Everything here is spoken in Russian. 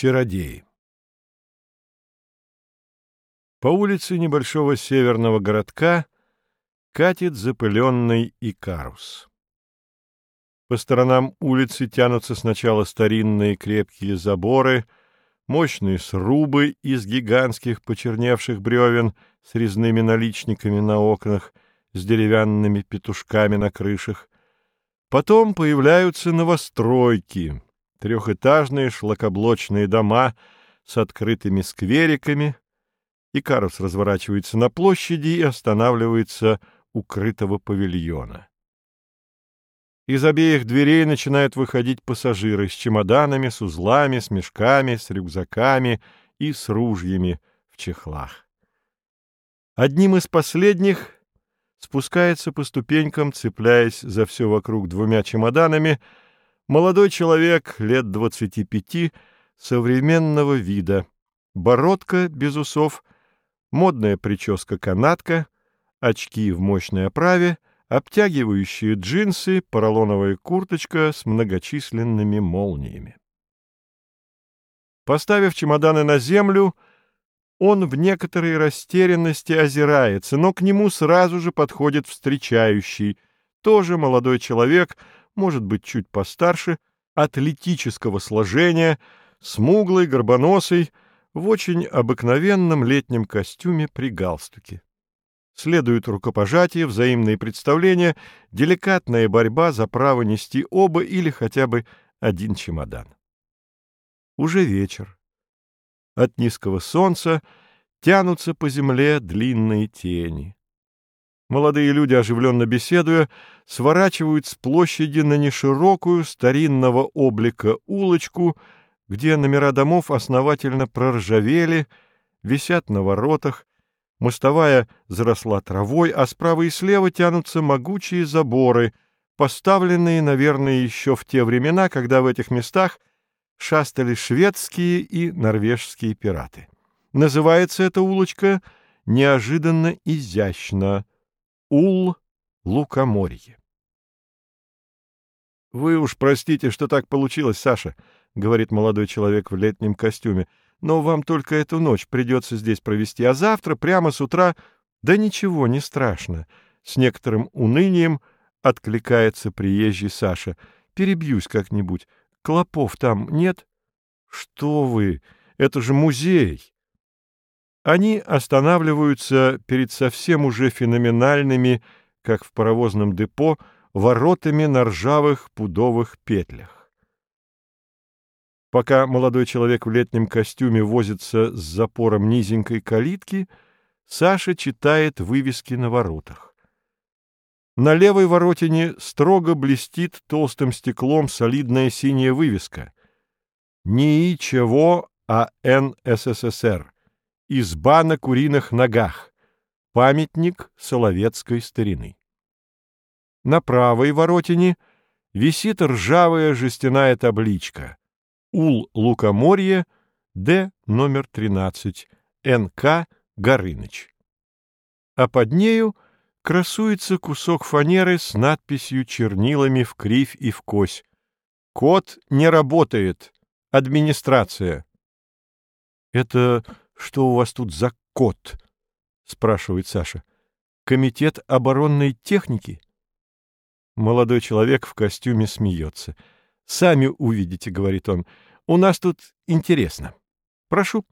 Чародеи По улице небольшого северного городка катит запыленный Икарус. По сторонам улицы тянутся сначала старинные крепкие заборы, мощные срубы из гигантских почерневших бревен с резными наличниками на окнах, с деревянными петушками на крышах. Потом появляются новостройки — трехэтажные шлакоблочные дома с открытыми сквериками. Икарус разворачивается на площади и останавливается у крытого павильона. Из обеих дверей начинают выходить пассажиры с чемоданами, с узлами, с мешками, с рюкзаками и с ружьями в чехлах. Одним из последних спускается по ступенькам, цепляясь за все вокруг двумя чемоданами, Молодой человек, лет двадцати пяти, современного вида. Бородка без усов, модная прическа-канатка, очки в мощной оправе, обтягивающие джинсы, поролоновая курточка с многочисленными молниями. Поставив чемоданы на землю, он в некоторой растерянности озирается, но к нему сразу же подходит встречающий, тоже молодой человек — может быть, чуть постарше, атлетического сложения, смуглый, горбоносый, в очень обыкновенном летнем костюме при галстуке. Следуют рукопожатия, взаимные представления, деликатная борьба за право нести оба или хотя бы один чемодан. Уже вечер. От низкого солнца тянутся по земле длинные тени. Молодые люди, оживленно беседуя, сворачивают с площади на неширокую старинного облика улочку, где номера домов основательно проржавели, висят на воротах, мостовая заросла травой, а справа и слева тянутся могучие заборы, поставленные, наверное, еще в те времена, когда в этих местах шастали шведские и норвежские пираты. Называется эта улочка неожиданно изящно — Ул-Лукоморье. «Вы уж простите, что так получилось, Саша», — говорит молодой человек в летнем костюме, «но вам только эту ночь придется здесь провести, а завтра прямо с утра...» «Да ничего, не страшно», — с некоторым унынием откликается приезжий Саша. «Перебьюсь как-нибудь. Клопов там нет?» «Что вы? Это же музей!» Они останавливаются перед совсем уже феноменальными, как в паровозном депо, воротами на ржавых пудовых петлях. Пока молодой человек в летнем костюме возится с запором низенькой калитки, Саша читает вывески на воротах. На левой воротине строго блестит толстым стеклом солидная синяя вывеска. «НИИ-ЧЕВО АН СССР» Изба на куриных ногах. Памятник соловецкой старины. На правой воротине висит ржавая жестяная табличка. Ул Лукоморье, Д номер 13, НК Горыныч. А под нею красуется кусок фанеры с надписью чернилами в кривь и в кось. Код не работает. Администрация. Это что у вас тут за код? — спрашивает Саша. — Комитет оборонной техники? Молодой человек в костюме смеется. — Сами увидите, — говорит он. — У нас тут интересно. Прошу.